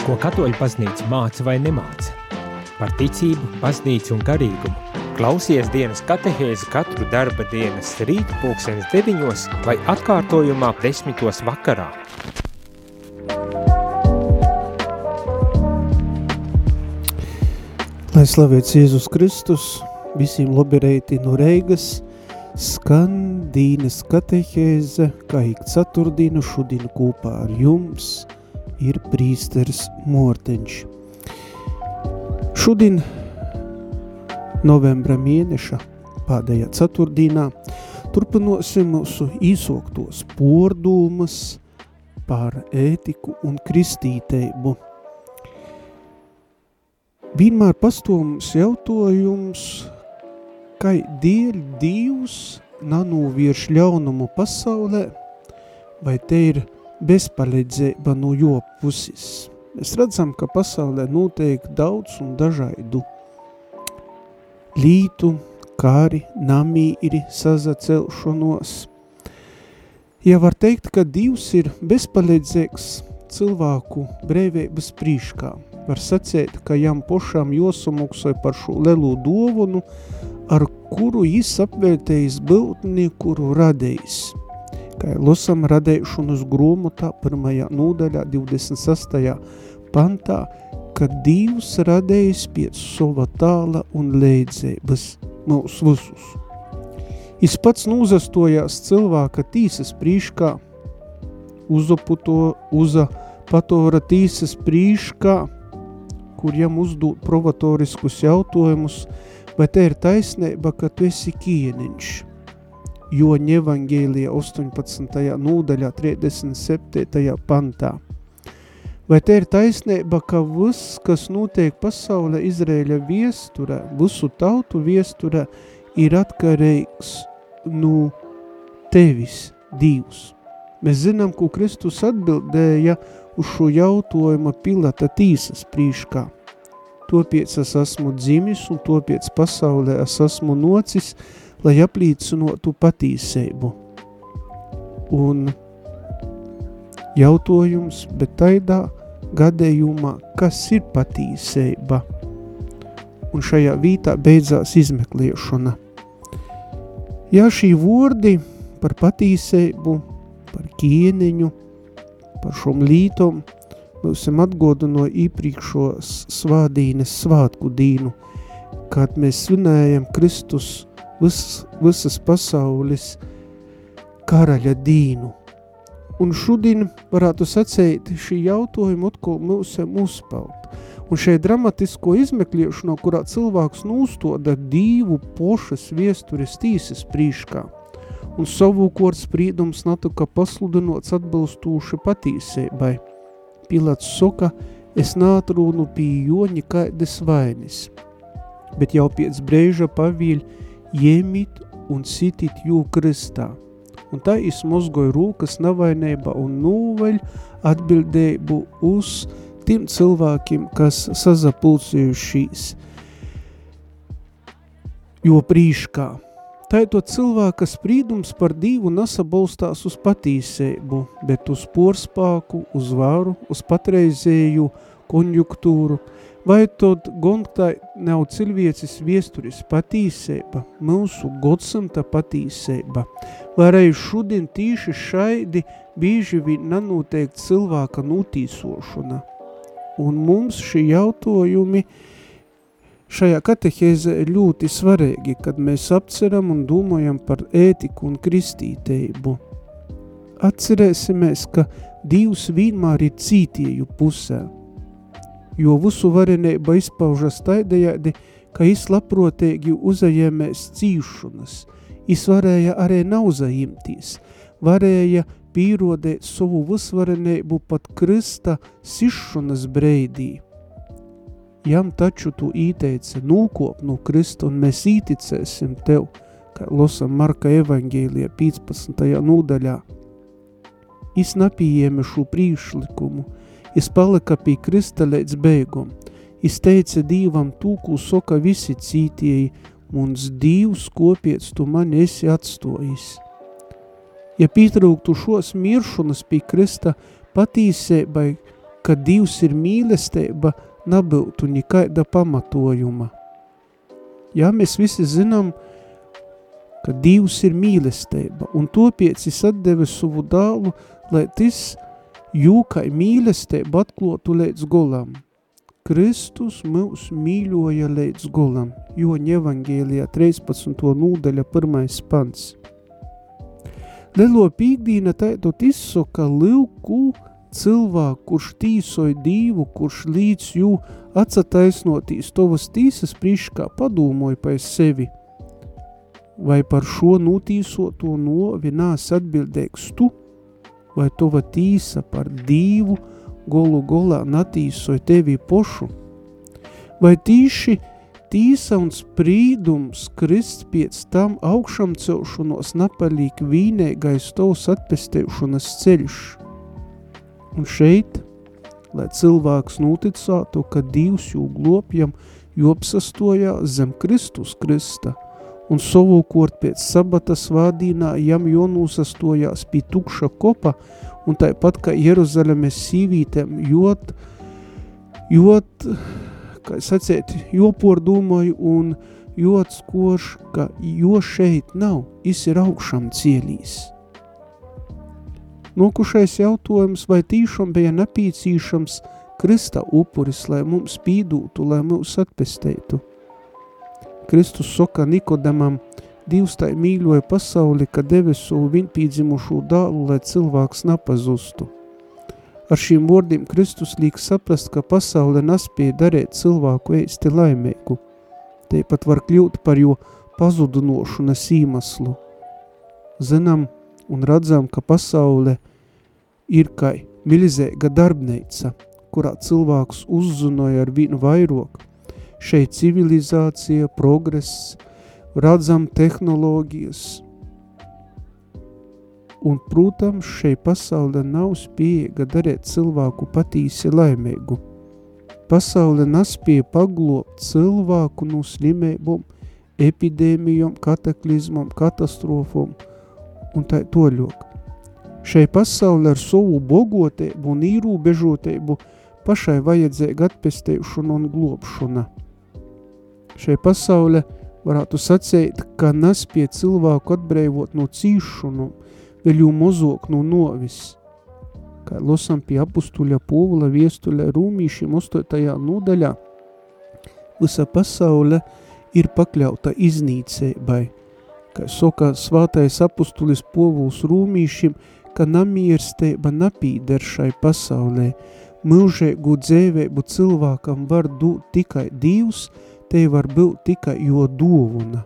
Ko katoļu baznīca māca vai nemāca? Par ticību, baznīcu un garīgumu. Klausies dienas katehēzi katru darba dienas rīt pulksenes deviņos vai atkārtojumā desmitos vakarā. Lai slavēts Jēzus Kristus, visiem labirēti no Reigas, skan dīnes katehēze, kā ik ceturtdienu šodien kopā ar jums – ir prīsteris Morteņš. Šodien novembra mēneša pēdējā ceturtdienā turpinosim mūsu īsoktos pordūmas par ētiku un kristīteibu. Vienmēr pastoms jautājums, kai dēļ Dievs nanūvierš ļaunumu pasaulē, vai te ir bezpalīdzība no jo puses. Mēs redzam, ka pasaulē notiek daudz un dažādu lītu, kāri, namīri, sazacelšanos. Ja var teikt, ka Dievs ir bezpalīdzīgs cilvēku brēvības prīškā, var sacēt, ka jam pošām josumuksoj par šo lelu dovunu, ar kuru jis apvērtējis būtni, kuru radējis – kā lasam radēšanas grūmotā pirmajā nūdaļā 26. pantā, ka Dievs radējis pēc sova tāla un leidzības mūs visus. Is pats nūzastojās cilvēka tīsas prīškā, uzaputo, uza patora tīsas prīškā, kur jam uzdūt provatoriskus jautājumus, vai te ir taisnība, ka tu esi kieniņš – Joņa evangēlija 18. nūdaļā 37. pantā. Vai te ir taisnība, ka viss, kas notiek pasaulē Izrēļa viesturē, visu tautu viesturē, ir atkarīgs no tevis, Dievs? Mēs zinām, ko Kristus atbildēja uz šo jautājumu Pilata tīsas prīškā. Topiec es esmu dzimis un topiec pasaulē es esmu nocis, lai apliecinotu patīsību. Un jautājums, bet taidā gadējumā, kas ir patīsība? Un šajā vītā beidzās izmeklēšana. Jā, šī vordi par patīsību, par kieniņu, par šom lītom, mēs esam atgodu no īpriekšos svādīnes svātku dīnu, kad mēs svinējam Kristus vis, visas pasaules karaļa dīnu. Un šodien varētu sacēt šī jautājuma atkal mūsam uzpelt. Un šeit dramatisko izmeklēšanu, kurā cilvēks nūstoda divu pošas viesturis tīsas prīškā, un savukort sprīdums natuka pasludinots atbilstūši patīsībai. Pilats soka, es nātrūnu pie joņa kaides vainis, bet jau pēc brēža pavīļ iemīt un sitit jū kristā. Un tā izmozgoja rūkas navainība un nūveļ atbildēbu uz tiem cilvēkiem, kas sazapulcējušīs. Jo prīškā. Tā ir to cilvēka sprīdums par divu nesabalstās uz patīsēbu, bet uz porspāku, uz varu, uz patreizēju konjunktūru, Vai tad gongtai nav cilvēcis viesturis patīseiba, mūsu godsamta patīseiba, arī šodien tīši šaidi bīži vien nanūteikt cilvēka nūtīsošana. Un mums šī jautājumi šajā katehēze ir ļoti svarīgi, kad mēs apceram un domājam par ētiku un kristīteibu. Atcerēsimies, ka Dievs vienmēr ir cītieju pusē – jo visu varenība izpaužas taidējādi, ka izlaprotēgi uzajēmēs cīšanas, es varēja arī nauzajimtīs, varēja pīrodēt savu visvarenību pat krista sišanas breidī. Jam taču tu īteica nūkop no krista un mēs īticēsim tev, kā losam Marka evangēlijā 15. nūdaļā. Es napījēme šo prīšlikumu, Es palika pie krista līdz beigum. Es teica Dīvam tūku soka visi cītieji, mums Dīvs kopiec tu mani esi atstojis. Ja pietrūktu šos miršanas pie krista patīsēbai, ka Dievs ir mīlestība, nebūtu nikaida pamatojuma. Jā, mēs visi zinām, ka Dievs ir mīlestība, un topiec es atdeve savu dālu, lai tas jūkai mīlestība atklotu līdz golam. Kristus mūs mīļoja līdz golam, Joņa evangēlijā 13. nūdaļa 1. pants. Lelo pīkdīna taidot izsoka livku cilvēku, kurš tīsoja dīvu, kurš līdz jū atsataisnotīs tovas tīsas priškā padūmoja pēc sevi. Vai par šo nutīsoto novi nās atbildēks tu, vai tova tīsa par dīvu golu golā natīsoja tevi pošu? Vai tīši tīsa un sprīdums krist pēc tam augšam celšanos napalīgi vīnēgais tovs atpestēšanas ceļš. Un šeit, lai cilvēks noticātu, ka Dievs jū glopjam jopsastojā zem Kristus Krista, un savukort pēc sabatas vādīnā jam jonūsastojās pie tukša kopa, un tāpat kā Jeruzalemes sīvītēm jot, jot kā sacēt, jopor domāju un jots koš, ka jo šeit nav, is ir augšam cielīs. Nokušais jautājums, vai tīšām bija nepīcīšams Krista upuris, lai mums pīdūtu, lai mūs atpestētu. Kristus soka Nikodemam, Dievs tai mīļoja pasauli, ka deve savu viņpīdzimušu dālu, lai cilvēks napazustu. Ar šīm vārdiem Kristus liek saprast, ka pasaule nespēja darīt cilvēku īsti laimīgu. Tāpat var kļūt par jo pazudinošanas īmaslu. Zinām un redzam, ka pasaule ir kā milizēga darbneica, kurā cilvēks uzzinoja ar vienu vairāk. Šeit civilizācija, progress, redzam tehnoloģijas – un, protams, šai pasaule nav spējīga darīt cilvēku patīsi laimīgu. Pasaule nespēja paglobt cilvēku no slimībām, epidēmijām, kataklizmām, katastrofām un tā toļok. Šai pasaule ar savu bogotību un īrūbežotību pašai vajadzēja atpestēšana un globšana. Šai pasaule varētu sacīt, ka nespēja cilvēku atbrīvot no cīšanām, vēl jau mozok no novis. Kā losam pie apustuļa Pūvula viestuļa rūmīšiem 8. nodaļā, visa pasaule ir pakļauta iznīcēbai. Kā soka svātais apustulis Pūvuls rūmīšiem, ka namiersteiba napīder šai pasaulē, mūžēgu dzēvēbu cilvēkam var dūt tikai Dievs, te var būt tikai jo dovuna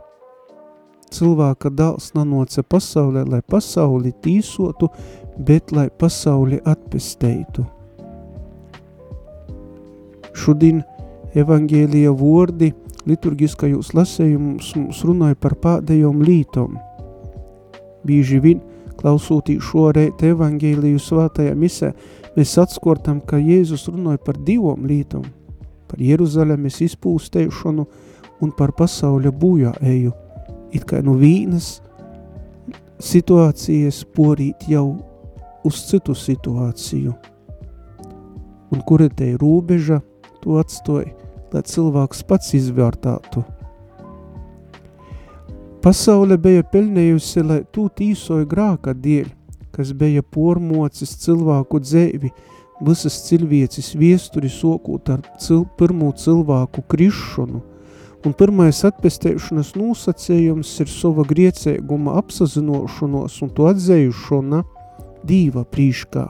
cilvēka dāls nanoca pasaulē, lai pasauli tīsotu, bet lai pasauli atpesteitu. Šodien evangēlija vordi liturgiskajos lasējums mums runāja par pādējom lītom. Bīži vien, klausūtī šoreit evangēliju svātajā misē, mēs atskortam, ka Jēzus runāja par divom lītom, par Jeruzalemes izpūstēšanu un par pasauļa bujā eju – it kā no vīnas situācijas porīt jau uz citu situāciju. Un kura te ir rūbeža, to atstoja, lai cilvēks pats izvērtātu. Pasaule bija pelnējusi, lai tū tīsoja grāka dēļ, kas bija pormocis cilvēku dzēvi, visas cilvēcis viesturi sokūt ar cil pirmo cilvēku krišanu – Un pirmais atpestēšanas nosacījums ir sava griecēguma apsazinošanos un to atzējušana dīva prīškā.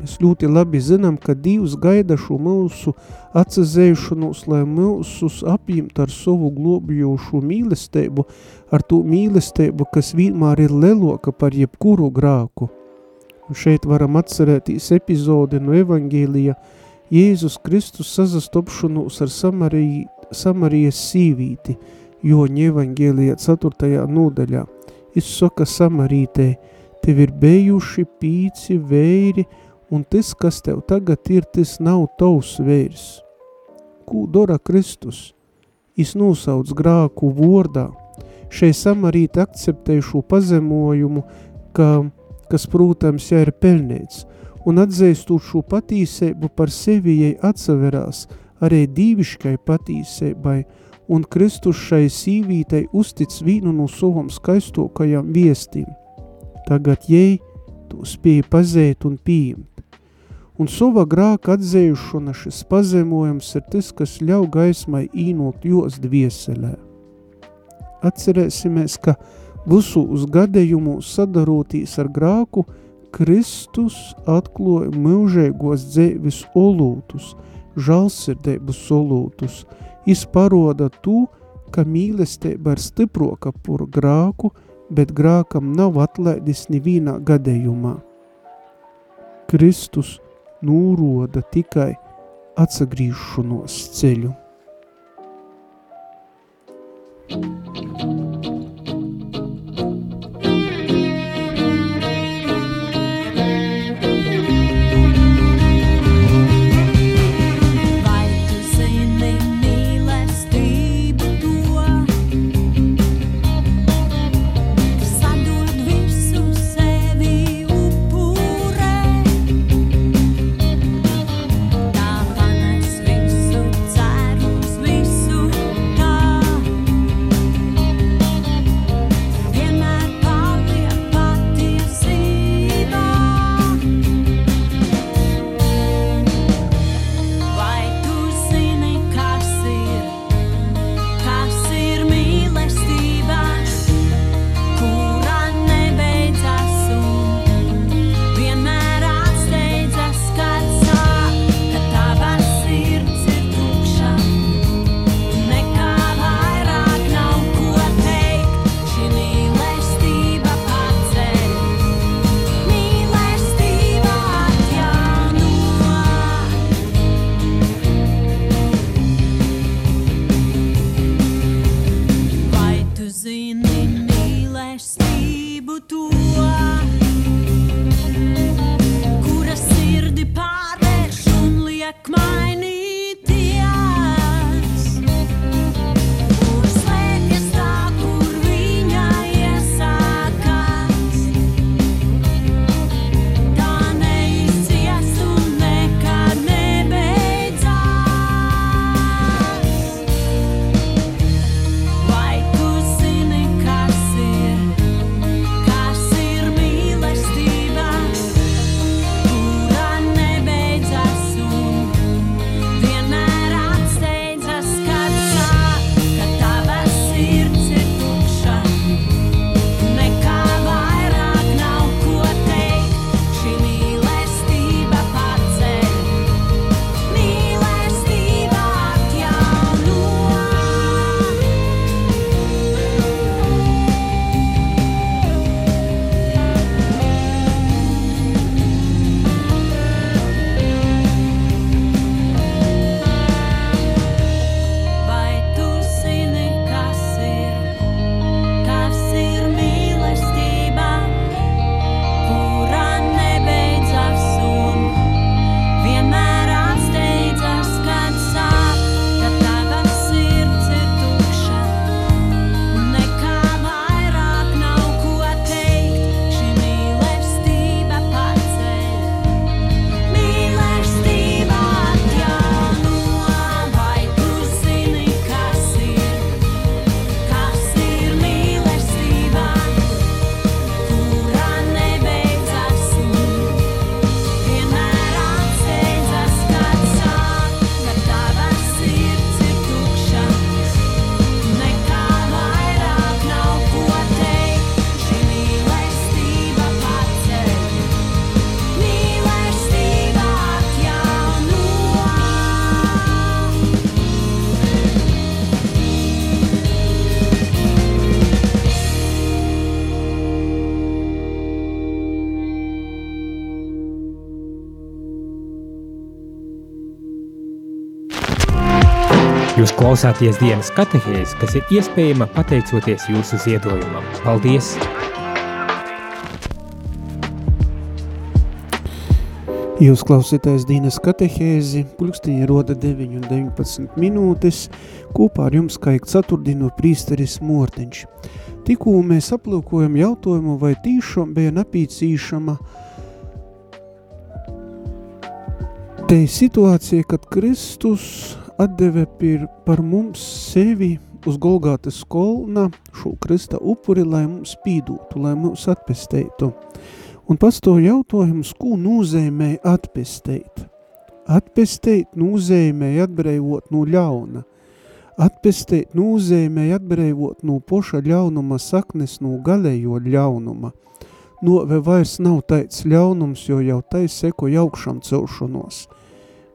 Mēs ļoti labi zinām, ka Dievs gaida šo mūsu atsazējušanos, lai mūsus apjimt ar savu globjošu mīlestību, ar to mīlestību, kas vienmēr ir leloka par jebkuru grāku. Šeit varam atcerēties epizodi no evangēlija Jēzus Kristus sazastopšanos ar Samariju Samarijas sīvīti, Joņa evangēlijā 4. nodaļā. Izsaka Samarītē, tev ir bijuši pīci, vēri, un tas, kas tev tagad ir, tas nav tavs vērs. Ko dara Kristus? Is nosauc grāku vordā. Šai Samarīte akceptē šo pazemojumu, ka, kas, protams, jā ir pelnīts, un atzīstot šo patīsību par sevi, jai atsaverās arī dīviškai patīsībai, un Kristus šai sīvītei uztic vīnu no savam skaistokajam viestim. Tagad jai to spēja pazēt un pieņemt. Un sova grāka atzējušana šis pazemojums ir tas, kas ļauj gaismai īnot jos dvieselē. Atcerēsimies, ka visu uz gadējumu sadarotīs ar grāku – Kristus atklāja mūžīgos dzīves olūtus, žalsirdības olūtus, izparoda to, ka mīlestība ir stiproka par grāku, bet grākam nav atlaidis nevienā gadījumā. Kristus nūroda tikai atsagrīšanos ceļu. Thank you. Klausāties dienas katehēzi, kas ir iespējama pateicoties jūsu ziedojumam. Paldies! Jūs klausītājs Dīnas katehēzi, pulkstiņa roda 9 un 19 minūtes, kopā ar jums kaik ceturtdienu prīsteris Morteņš. Tikko mēs aplūkojam jautājumu, vai tīšām bija napīcīšama Te situācija, kad Kristus atdeve pir, par mums sevi uz Golgātas kolna šo Krista upuri, lai mums spīdūtu, lai mums atpesteitu. Un pats to jautājums, ko nozīmē atpesteit? Atpesteit nozīmē atbrīvot no ļauna. Atpesteit nozīmē atbrīvot no poša ļaunuma saknes, no galējo ļaunuma. Nove vairs nav taids ļaunums, jo jau tai seko jaukšam celšanos –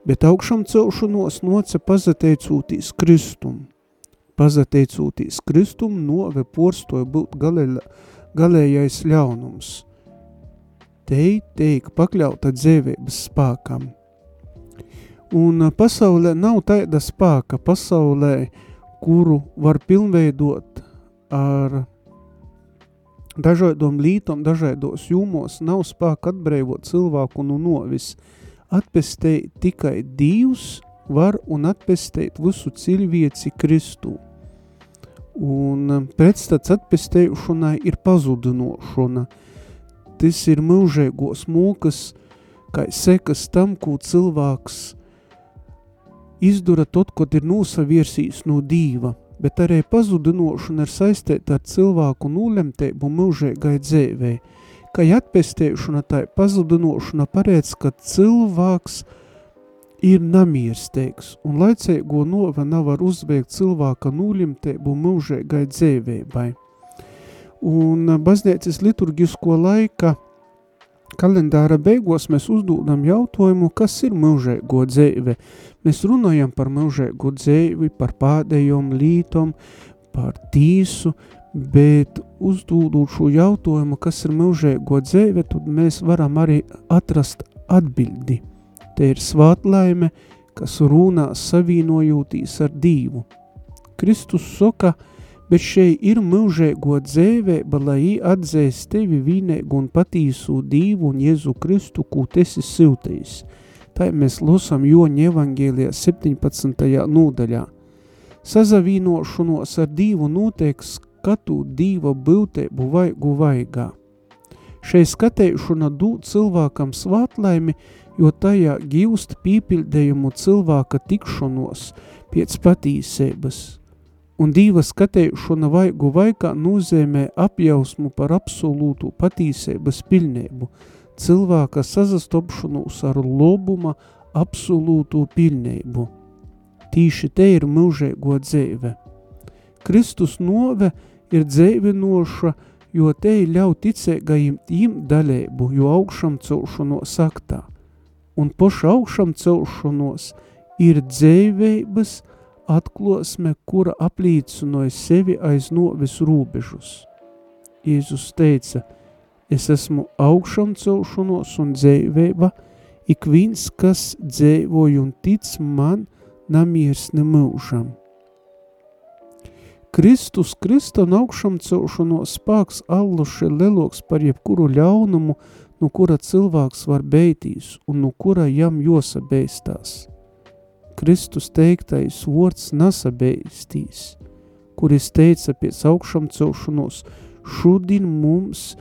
bet augšam celšanos noca pazateicūtīs Kristum. Pazateicūtīs Kristum nove porstoja būt galēļa, galējais ļaunums. Tei teik pakļauta dzēvības spākam. Un pasaulē nav taida spāka, pasaulē, kuru var pilnveidot ar dažādom lītom, dažādos jūmos, nav spāka atbrīvot cilvēku no novis – atpestēt tikai Dievs var un atpestēt visu cilvēci Kristu. Un um, pretstats atpestēšanai ir pazudinošana. Tas ir mūžēgos mūkas, kā sekas tam, ko cilvēks izdara tot, kad ir nosavirsījis no Dīva, bet arī pazudinošana ir saistīta ar cilvēku nūlemtību mūžēgai dzēvēi ka atpestēšana, tā pazudinošana paredz, ka cilvēks ir namiersteigs, un laicēgo nova nav var uzveikt cilvēka nūlimtēbu mūžēgai dzēvēbai. Un baznīcas liturgisko laika kalendāra beigos mēs uzdodam jautājumu, kas ir mūžēgo dzēve. Mēs runājam par mūžēgo dzēvi, par pādējom lītom, par tīsu, bet uzdūdot šo jautājumu, kas ir mūžēgo dzēve, tad mēs varam arī atrast atbildi. Te ir svātlaime, kas runā savīnojūtīs ar Dīvu. Kristus soka, bet šeit ir mūžēgo dzēvēba, lai jī atzēs tevi vīnēgu un patīsu Dīvu un Jēzu Kristu, kū esi siltais. Tā mēs losam Joņa evangēlijā 17. nūdaļā. Sazavīnošanos ar Dīvu noteiks skatu dīva būtību vaigu vaigā. Šai skatēšana dūt cilvēkam svātlaimi, jo tajā gīvst pīpildējumu cilvēka tikšanos pēc patīsības. Un dīva skatēšana vaigu vaigā nozīmē apjausmu par absolūtu patīsības pilnību, cilvēka sazastopšanos ar lobuma absolūtu pilnību. Tīši te ir mūžēgo dzēve. Kristus nove ir dzēvinoša, jo te ir ļauj ticēgajiem tīm daļēbu, jo augšam celšanos aktā. Un poša augšam celšanos ir dzēvības atklosme, kura aplīcinoja sevi aiz novis rūbežus. Jēzus teica, es esmu augšam celšanos un dzēvēba, ik viens, kas dzēvoja un tic man, namiers nemūžam. Kristus Krista un augšam celšanos spāks alluši leloks par jebkuru ļaunumu, no kura cilvēks var beitīs un no kura jam josabeistās. Kristus teiktais vords nasabeistīs, kuris teica pēc augšam celšanos, šodien mums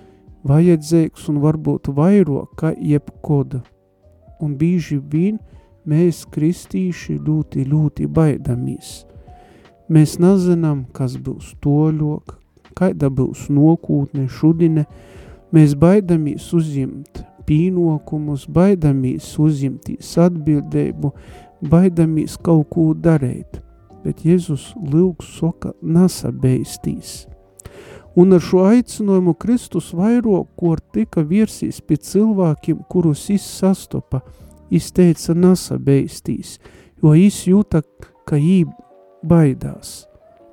vajadzīgs un varbūt vairo, kā jebkoda. Un bīži vien mēs kristīši ļoti, ļoti baidamies – Mēs nezinām, kas būs toļok, kāda būs nokūtne šudine, mēs baidamies uzņemt pīnokumus, baidamies uzņemtīs atbildēbu, baidamies kaut ko darīt, bet Jēzus lūgs soka nasabeistīs. Un ar šo aicinājumu Kristus vairo, kur tika virsīs pie cilvēkiem, kurus viņš sastopa, izteica nasabeistīs, jo viņš jūta, ka baidās.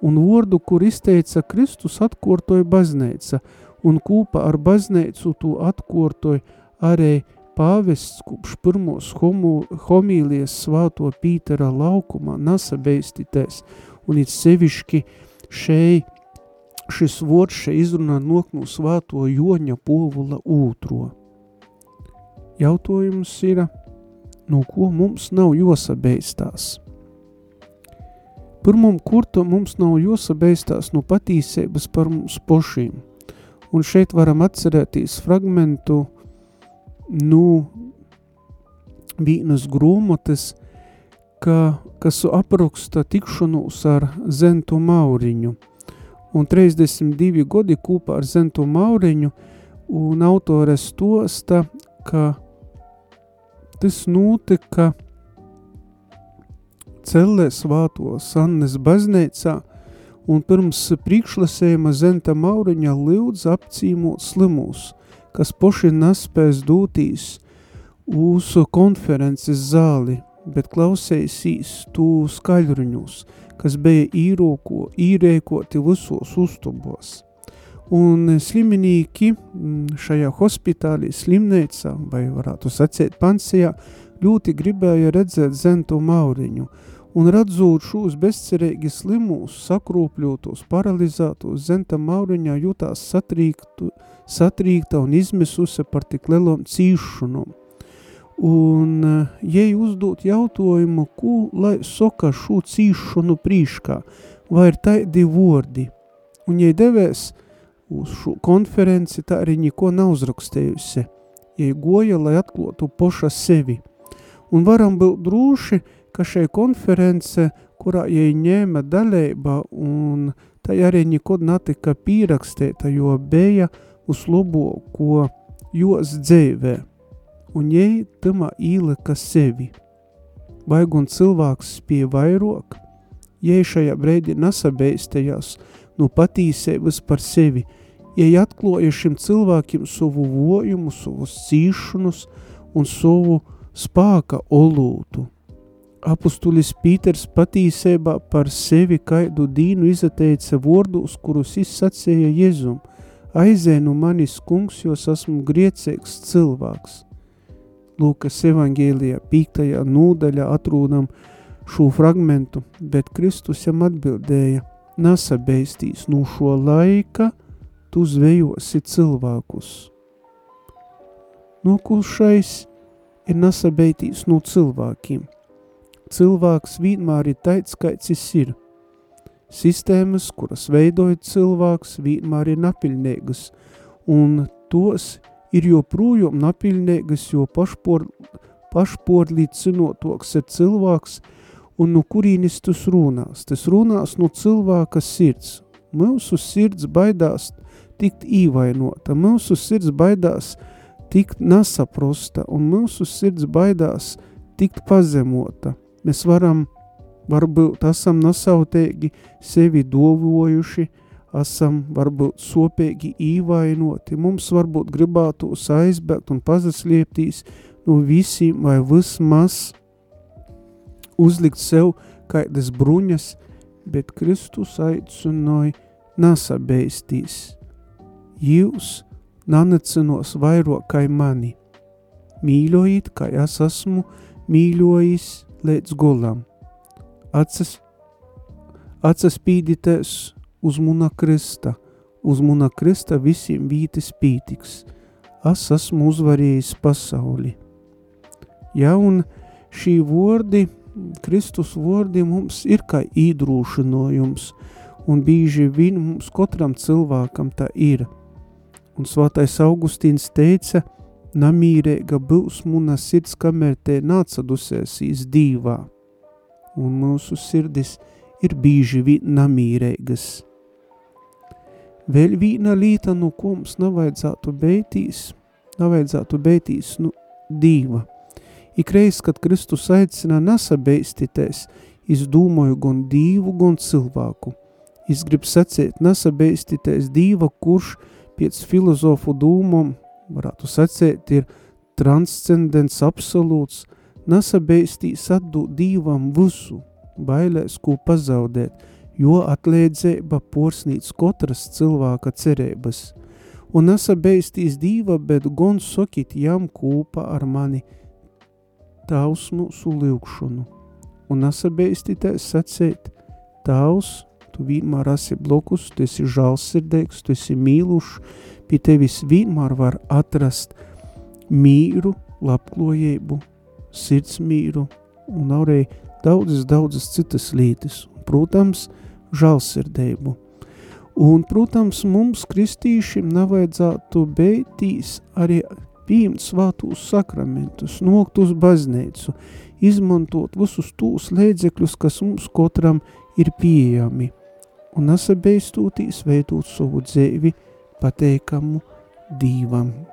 Un vordu, kur izteica Kristus, atkortoja bazneica, un kūpa ar bazneicu to atkortoja arī pāvests, kupš pirmos homo, homīlies svāto Pītera laukumā nasabeistitēs, un it sevišķi šei, šis vords šeit izrunā noknu svāto Joņa povula ūtro. Jautājums ir, no ko mums nav josabeistās? Pirmam kurtam mums nav jāsabeistās no patīsības par mums pošīm. Un šeit varam atcerēties fragmentu no vīnas grūmotes, ka, kas apraksta tikšanos ar Zentu Mauriņu. Un 32 godi kopā ar Zentu Mauriņu, un autores tosta, ka tas notika Cellē svāto Sannes baznīcā, un pirms priekšlasējuma Zenta Mauriņa lūdz apcīmot slimus, kas poši nespēs dūtīs uz konferences zāli, bet klausēsīs tū skaļruņus, kas bija īroko, īrēkoti visos uztubos. Un sliminīki šajā hospitālī, slimnīcā, vai varētu sacēt pansijā, ļoti gribēja redzēt Zentu Mauriņu, un redzot šos bezcerīgi slimus, sakrūpļotos, paralizētos, Zenta Mauriņā jutās satrīktu, satrīkta un izmisuse par tik lielom cīšanom. Un jai uzdot jautājumu, ko lai soka šo cīšanu prīškā, vai ir taidi vordi. Un jai devēs uz šo konferenci, tā arī neko nav uzrakstējusi. Jai goja, lai atklotu poša sevi. Un varam būt drūši, ka šai konference, kurā jai ņēma dalība, un tai arī nekod natika pīrakstēta, jo bija uz labo, ko jos dzēvē, un jai tamā īlika sevi. Vaigun cilvēks pie vairok, jai šajā breidī nasabeistējās no patīsēvas par sevi, jai atkloja šim cilvēkiem savu vojumu, savus cīšanus un savu spāka olūtu apustulis Pīters patīsībā par sevi kaidu dīnu izateica vordus, kurus izsacēja Jezum. Aizē no manis kungs, jo esmu griecīgs cilvēks. Lūkas evangēlijā pīktajā nūdaļā atrūdam šo fragmentu, bet Kristus jam atbildēja, nasabeistīs no šo laika, tu zvejosi cilvēkus. No kuršais ir nasabeitīs no cilvēkiem – cilvēks vienmēr ir teicis, kāds viņš ir. Sistēmas, kuras veidoja cilvēks, vienmēr ir napiļnīgas, un tos ir joprojām napiļnīgas, jo pašpor, pašporlīdzinotoks ir cilvēks, un no kurīnis tas runās. Tas runās no cilvēka sirds. Mūsu sirds baidās tikt īvainota, mūsu sirds baidās tikt nesaprosta, un mūsu sirds baidās tikt pazemota. Mēs varam, varbūt esam nesautīgi sevi dovojuši, esam varbūt sopīgi īvainoti, mums varbūt gribētos aizbēgt un pazaslēptīs no visiem vai vismaz uzlikt sev kādas bruņas, bet Kristus aicināja nesabeistīs. Jūs nanecinos vairāk kā mani. Mīļojiet, kā es esmu mīļojis līdz gulam. Acis, acis spīdīties uz muna krista, uz muna krista visiem vīti spītīgs. Es esmu uzvarējis pasauli. Ja, un šī vordi, Kristus vordi mums ir kā īdrūšanojums, un bīži vien mums katram cilvēkam tā ir. Un svātais Augustīns teica – namīrēga būs muna sirds, kamēr te nācadusies dīvā, un mūsu sirdis ir bīži vien namīrēgas. Vēl vīna līta, no ko mums nevajadzētu beitīs, nevajadzētu beitīs nu, dīva. Ikreiz, kad Kristus aicina nesabeistitēs, es domāju gan dīvu, gan cilvēku. Es gribu sacēt, nesabeistitēs dīva, kurš pēc filozofu dūmam varētu sacēt, ir transcendents absolūts, nesabeistīs atdūt dīvam visu, bailēs, ko pazaudēt, jo atliedzēba porsnīts katras cilvēka cerības, un nesabeistīs dīva, bet gon sokit jam kūpa ar mani tausmu sulīgšanu, un nesabeistītēs sacēt, taus, tu vienmēr esi blokus, tu esi žālsirdīgs, tu esi mīlušs, pie tevis vienmēr var atrast mīru, labklājību, sirdsmīru un arī daudzas, daudzas citas lietas. Protams, žēlsirdību. Un, protams, mums, kristīšiem, nevajadzētu beigtīs arī pieņemt svātūs sakramentus, nokt uz baznīcu, izmantot visus tūs līdzekļus, kas mums katram ir pieejami, un nesabeistūtīs veidot savu dzīvi pateikamu Dīvam.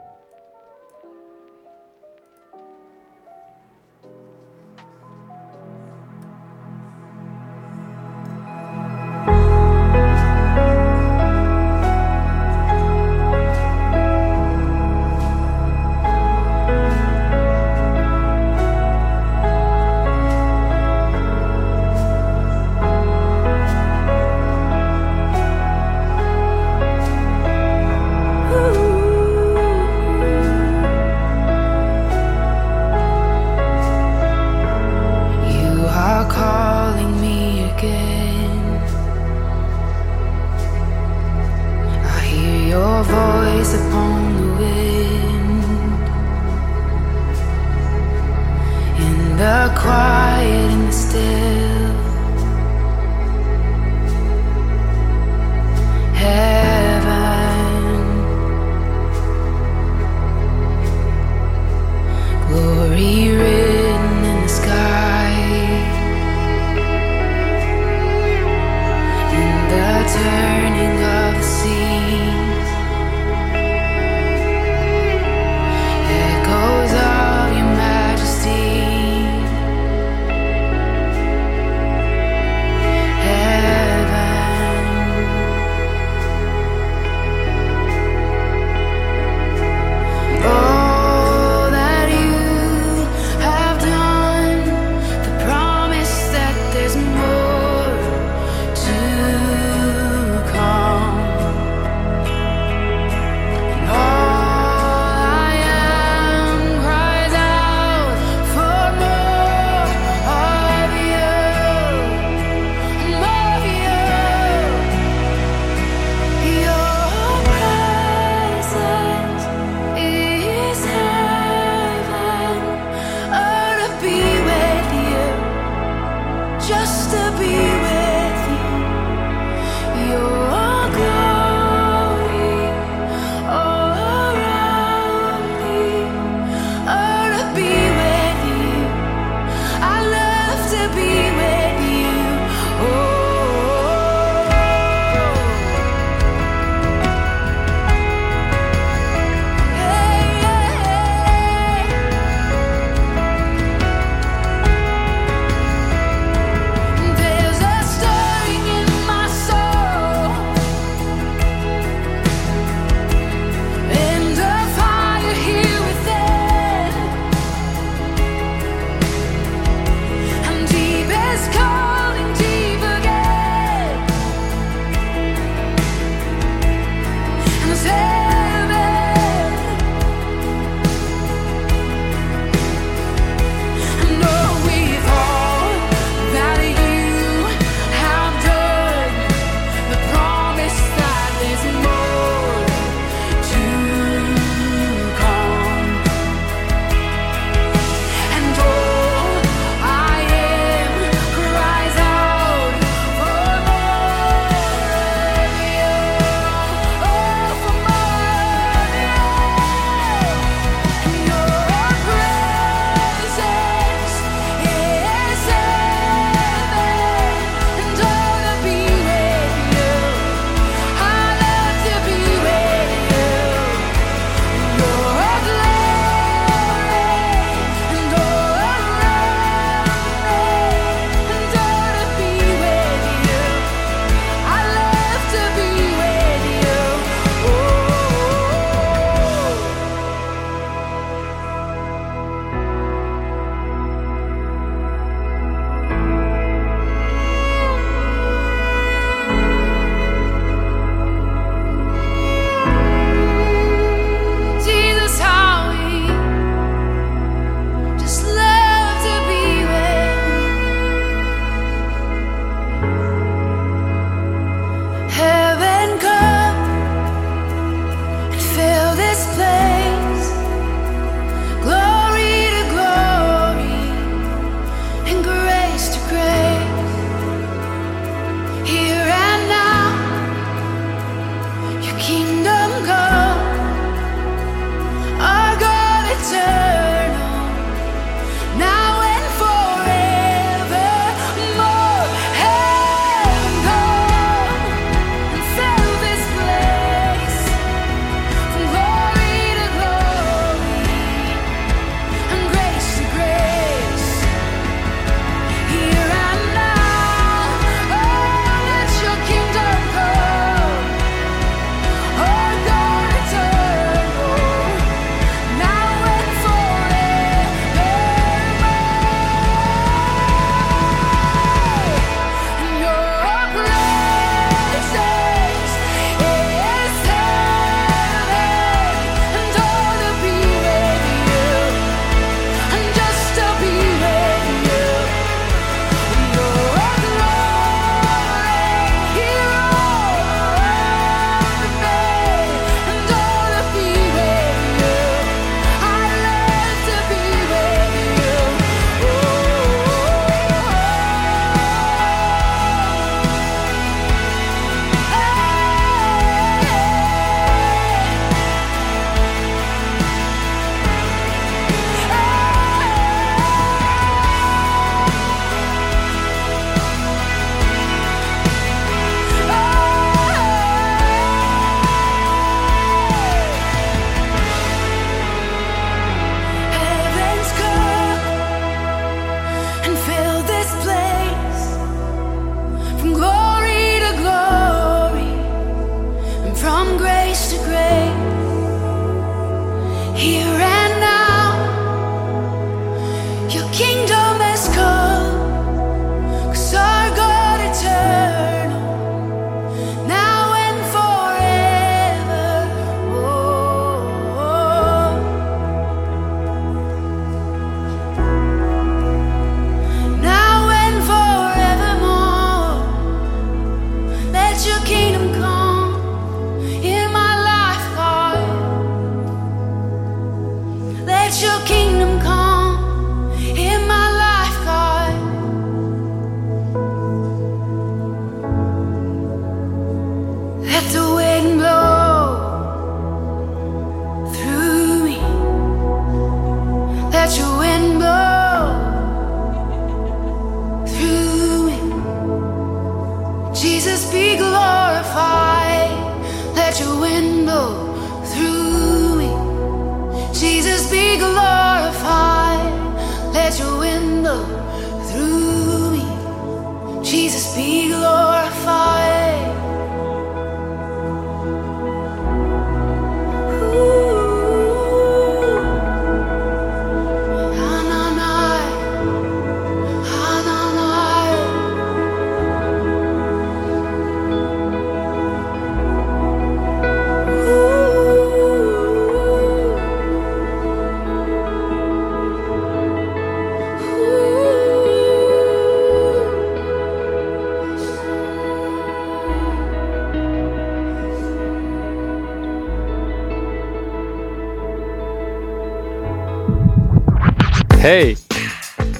Hei,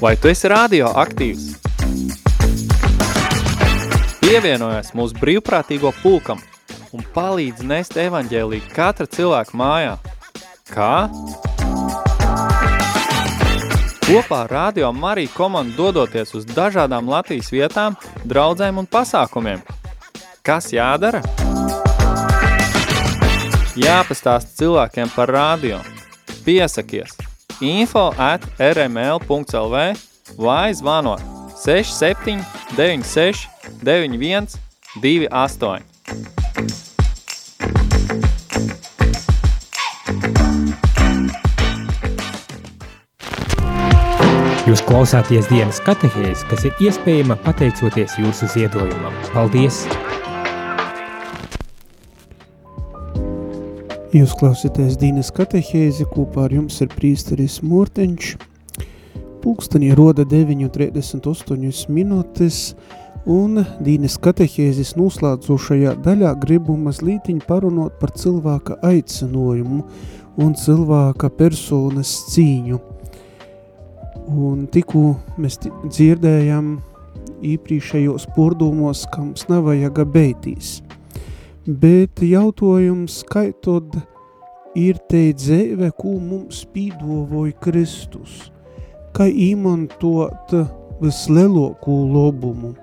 vai tu esi radio aktīvs? Pievienojies mūsu brīvprātīgo pulkam un palīdz nest evaņģēliju katra cilvēka mājā. Kā? Kopā ar Radio Mariju komandu dodoties uz dažādām Latvijas vietām, draudzēm un pasākumiem. Kas jādara? Jāpastāst cilvēkiem par radio. Piesakies! Info at rml.lv vai zvanot 67 96 91 28. Jūs klausāties dienas katehēs, kas ir iespējama pateicoties jūsu ziedojumam. Paldies! Jūs klausieties Dīnes katehēzi, kopā ar jums ir prīsteris Morteņš. Pulkstenī roda 9.38 minūtes, un Dīnes katehēzes noslēdzošajā daļā gribu mazlītiņ parunot par cilvēka aicinojumu un cilvēka personas cīņu. Un tikko mēs dzirdējam īprīšajos pordumos, kams nav vajaga beitīs – bet jautājums, kā tad ir te dzēve, ko mums pīdovoja Kristus, kā īmantot vislielāko lobumu,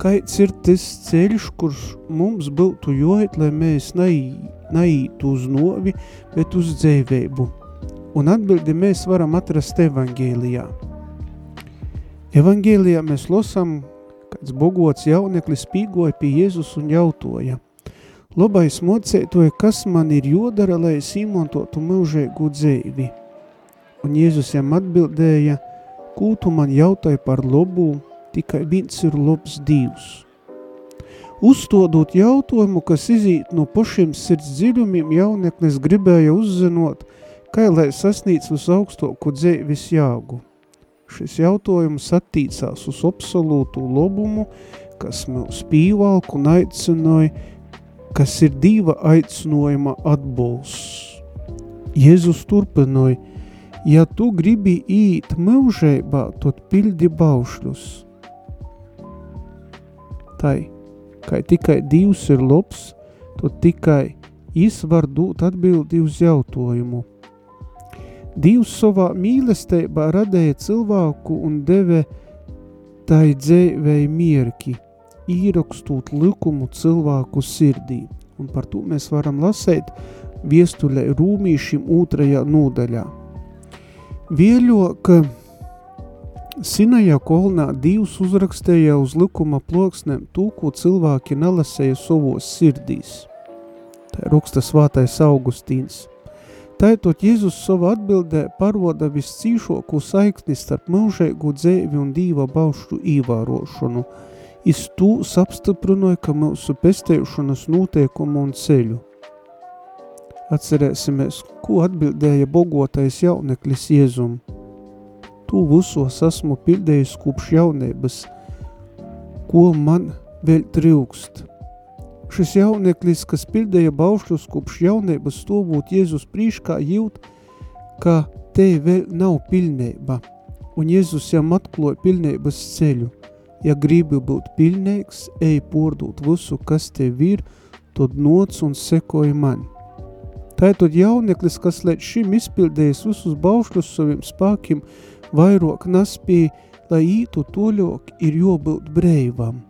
kāds ir tas ceļš, kurš mums būtu jojot, lai mēs neītu uz novi, bet uz dzēvēbu. Un atbildi mēs varam atrast evangēlijā. Evangēlijā mēs losam, kāds bogots jauneklis pīgoja pie Jēzus un jautoja – Labais mocētoja, kas man ir jodara, lai es īmontotu mūžēgu dzēvi. Un Jēzus jām atbildēja, ko tu man jautāji par lobu, tikai viens ir labs divs. Uzstodot jautājumu, kas izīt no pašiem sirds dziļumiem, jauneklis gribēja uzzinot, kā lai sasnīc uz augstāku dzēvis jāgu. Šis jautājums attīcās uz absolūtu lobumu, kas mūs pīvalku un aicināja kas ir diva aicinājuma atbalsts. Jēzus turpināja, ja tu gribi īt mūžībā, tad pildi baušļus. Tai, kā tikai divs ir labs, tad tikai jis var dot atbildi uz jautājumu. Dievs savā mīlestībā radēja cilvēku un deve tai dzēvēja mierki – īrakstot likumu cilvēku sirdī. Un par to mēs varam lasēt viestuļai rūmīšim otrajā nodaļā. Vieļo, ka Sinaja kolnā Dievs uzrakstīja uz likuma ploksnēm to, ko cilvēki nelasēja savos sirdīs. Tā ir ruksta svātais Augustīns. Taitot Jēzus savā atbildē paroda viscīšoku saikni starp mūžēgu dzēvi un dīva baušu īvārošanu – Es tu apstiprināju, ka mūsu pestēšanas noteikumu un ceļu. Atcerēsimies, ko atbildēja bogotais jauneklis Jēzum. Tu visos esmu pildējis kopš jaunības, ko man vēl trūkst. Šis jauneklis, kas pildēja baušļus kopš jaunības stāvot Jēzus prīškā, jūt, ka te vēl nav pilnība, un Jēzus jām atklāja pilnības ceļu. Ja gribi būt pilnīgs, ej pordūt visu, kas tev ir, tad noc un sekoja man. Tātad jauneklis, kas līdz šim izpildējis visus baušļus saviem spākiem, vairāk naspīja, lai ītu toļok, ir jobūt breivam.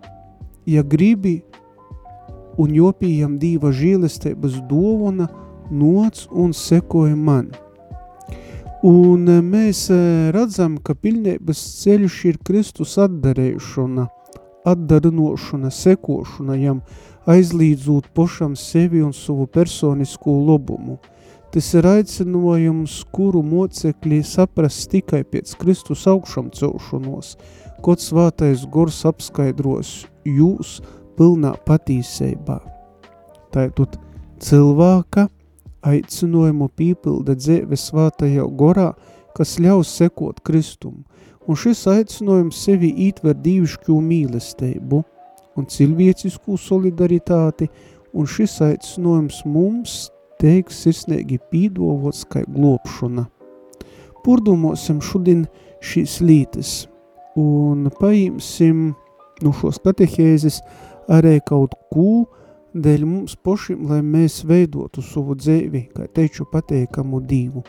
Ja gribi un jopījam dīva žīlestības dovana, noc un sekoja man. Un mēs eh, redzam, ka pilnības ceļš ir Kristus atdarēšana, atdarinošana, sekošana jam, aizlīdzot pašam sevi un savu personisko lobumu. Tas ir aicinājums, kuru mocekļi saprast tikai pēc Kristus augšam celšanos, kaut svātais gors apskaidros jūs pilnā patīsībā. Tātad cilvēka – aicinājumu pīpilda dzēve svātajā gorā, kas ļaus sekot Kristumu, un šis aicinājums sevi ītver dīvišķu mīlestību un cilvēcisku solidaritāti, un šis aicinājums mums teiks sirsnīgi pīdovots kai glopšana. Purdumosim šodien šīs lītes un paīmsim nu šos katehēzes arī kaut kū dēļ mums pošim, lai mēs veidotu savu dzēvi, kā teiču pateikamu dīvu.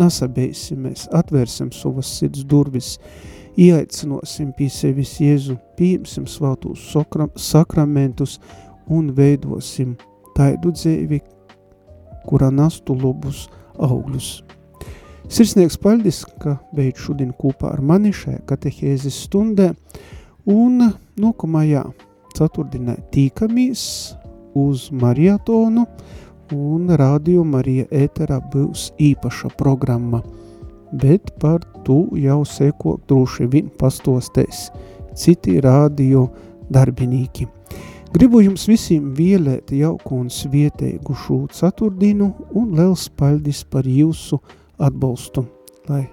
Nasabēsimies, atvērsim savas sirds durvis, ieaicinosim pie sevis Jēzu, pieņemsim svētos sakramentus un veidosim taidu dzēvi, kurā nastu labus augļus. Sirsnieks paļdis, ka beidz šodien kopā ar mani šajā katehēzes stundē, un nākamajā ceturtdienā tīkamies uz marietonu, un Radio Marija ēterā būs īpaša programma, bet par to jau seko droši vien pastostēs citi radio darbinīki. Gribu jums visiem vielēt jauku un svietēgu šo ceturtdienu un liels paļdis par jūsu atbalstu, lai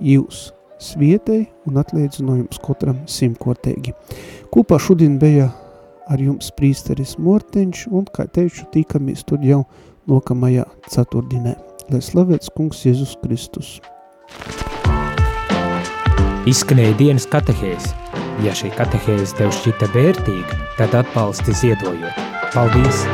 jūs svietēji un atlīdzinājums katram simtkortēgi. Kopā šodien bija ar jums prīsteris Morteņš, un, kā teicu, tīkamies tur jau nokamajā ceturtdienē. Lai slavēts kungs Jēzus Kristus. Izskanēja dienas katehēs. Ja šī katehēze tev šķita vērtīga, tad atbalsti ziedojot. Paldies!